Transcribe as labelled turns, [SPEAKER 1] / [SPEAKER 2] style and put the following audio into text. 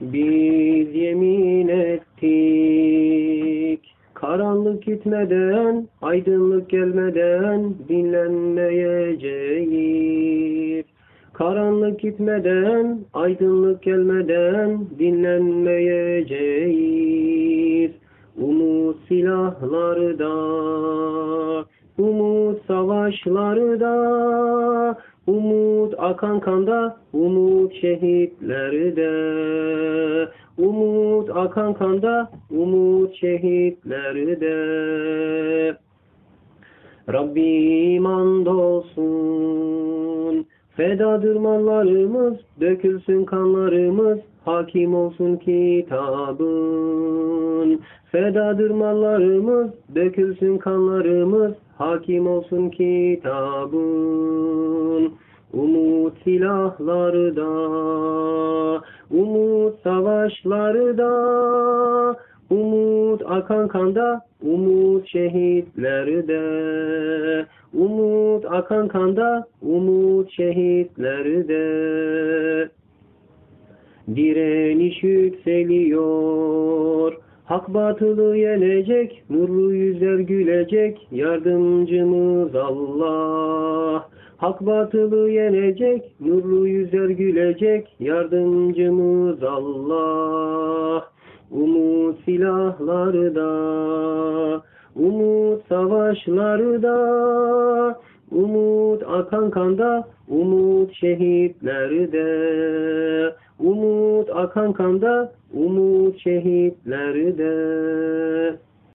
[SPEAKER 1] Biz yemin ettik. Karanlık gitmeden, aydınlık gelmeden dinlenmeyeceğiz. Karanlık gitmeden, aydınlık gelmeden dinlenmeyeceğiz. Umut silahlarda, umut savaşlarda, umut akan kanda, umut şehitlerde. Akan kanda, umut şehitlerde. Rabbim andolsun. Fedadır mallarımız, dökülsün kanlarımız, hakim olsun kitabın. Fedadır mallarımız, dökülsün kanlarımız, hakim olsun kitabın. Silahlarda, umut savaşlarda, umut akan kanda, umut şehitlerde. Umut akan kanda, umut şehitlerde. Direniş yükseliyor. Hak batılı yenecek, nurlu yüzler gülecek, yardımcımız Allah. Hak batılı yenecek, nurlu yüzler gülecek, yardımcımız Allah. Umut silahlarda, umut savaşlarda, umut akan kanda, umut şehitlerde. Umut akan kanda, umut şehitlerde.